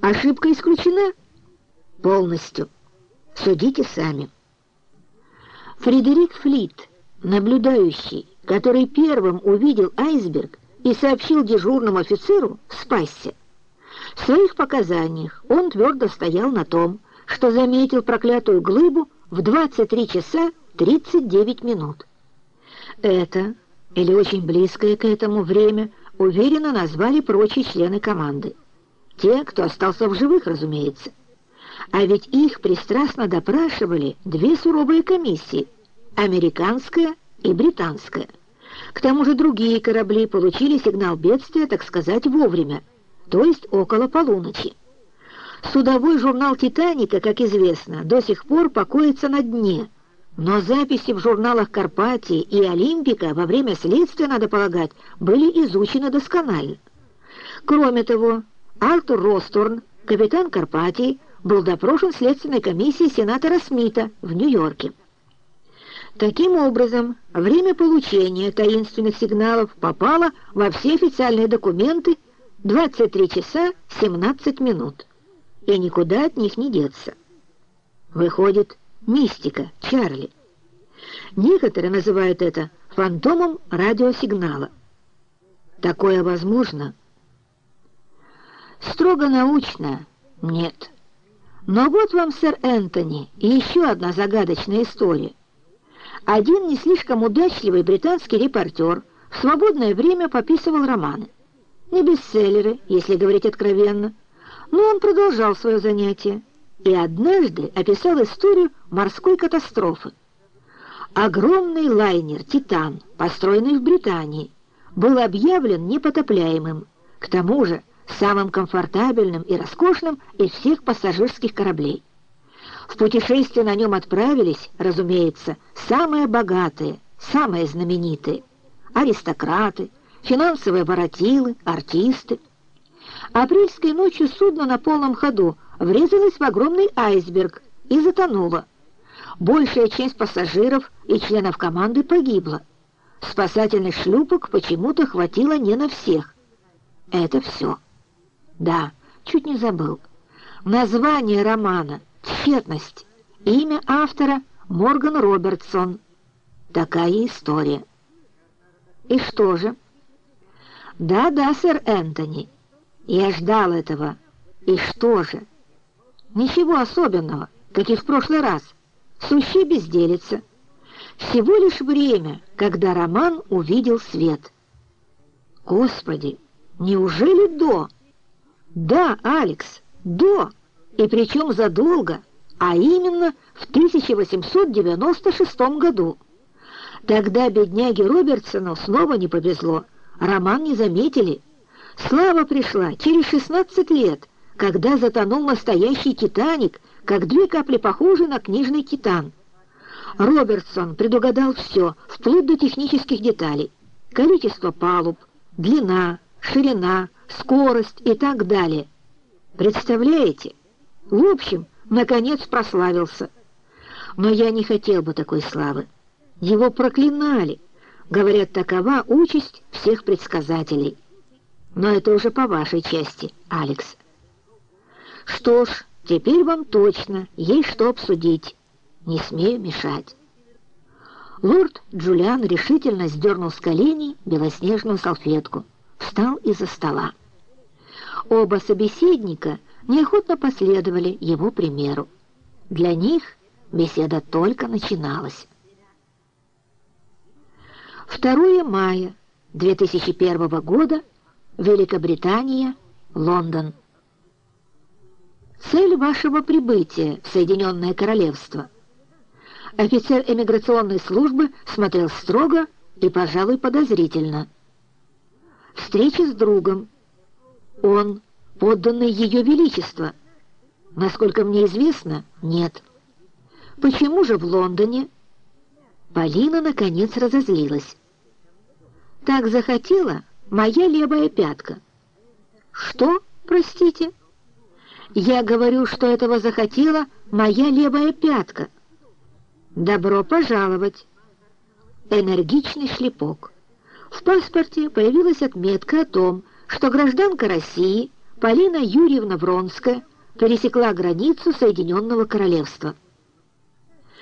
Ошибка исключена? Полностью. Судите сами. Фредерик Флит, наблюдающий, который первым увидел айсберг и сообщил дежурному офицеру, спасся. В своих показаниях он твердо стоял на том, что заметил проклятую глыбу в 23 часа 39 минут. Это, или очень близкое к этому время, уверенно назвали прочие члены команды. Те, кто остался в живых, разумеется. А ведь их пристрастно допрашивали две суровые комиссии — американская и британская. К тому же другие корабли получили сигнал бедствия, так сказать, вовремя, то есть около полуночи. Судовой журнал «Титаника», как известно, до сих пор покоится на дне, но записи в журналах «Карпатии» и «Олимпика» во время следствия, надо полагать, были изучены досконально. Кроме того, Артур Росторн, капитан «Карпатии», был допрошен следственной комиссией сенатора Смита в Нью-Йорке. Таким образом, время получения таинственных сигналов попало во все официальные документы 23 часа 17 минут, и никуда от них не деться. Выходит, мистика, Чарли. Некоторые называют это фантомом радиосигнала. Такое возможно? Строго научно – нет. Но вот вам, сэр Энтони, еще одна загадочная история. Один не слишком удачливый британский репортер в свободное время пописывал романы. Не бестселлеры, если говорить откровенно, но он продолжал свое занятие и однажды описал историю морской катастрофы. Огромный лайнер «Титан», построенный в Британии, был объявлен непотопляемым, к тому же самым комфортабельным и роскошным из всех пассажирских кораблей. В путешествие на нем отправились, разумеется, самые богатые, самые знаменитые, аристократы, финансовые воротилы, артисты. Апрельской ночью судно на полном ходу врезалось в огромный айсберг и затонуло. Большая часть пассажиров и членов команды погибла. Спасательных шлюпок почему-то хватило не на всех. Это все. Да, чуть не забыл. Название романа «Тщетность». Имя автора Морган Робертсон. Такая история. И что же? Да-да, сэр Энтони. Я ждал этого. И что же? Ничего особенного, как и в прошлый раз. Сущая безделица. Всего лишь время, когда роман увидел свет. Господи, неужели до? Да, Алекс, до, и причем задолго, а именно в 1896 году. Тогда бедняге Робертсону снова не повезло, роман не заметили. Слава пришла через 16 лет, когда затонул настоящий «Титаник», как две капли похожи на книжный «Титан». Робертсон предугадал все, вплоть до технических деталей. Количество палуб, длина, ширина, скорость и так далее. Представляете? В общем, наконец прославился. Но я не хотел бы такой славы. Его проклинали. Говорят, такова участь всех предсказателей. Но это уже по вашей части, Алекс. Что ж, теперь вам точно есть что обсудить. Не смею мешать. Лорд Джулиан решительно сдернул с коленей белоснежную салфетку встал из-за стола. Оба собеседника неохотно последовали его примеру. Для них беседа только начиналась. 2 мая 2001 года, Великобритания, Лондон. Цель вашего прибытия в Соединенное Королевство. Офицер эмиграционной службы смотрел строго и, пожалуй, подозрительно – встреча с другом. Он подданный Ее Величества. Насколько мне известно, нет. Почему же в Лондоне? Полина, наконец, разозлилась. Так захотела моя левая пятка. Что, простите? Я говорю, что этого захотела моя левая пятка. Добро пожаловать. Энергичный шлепок. В паспорте появилась отметка о том, что гражданка России Полина Юрьевна Вронская пересекла границу Соединенного Королевства.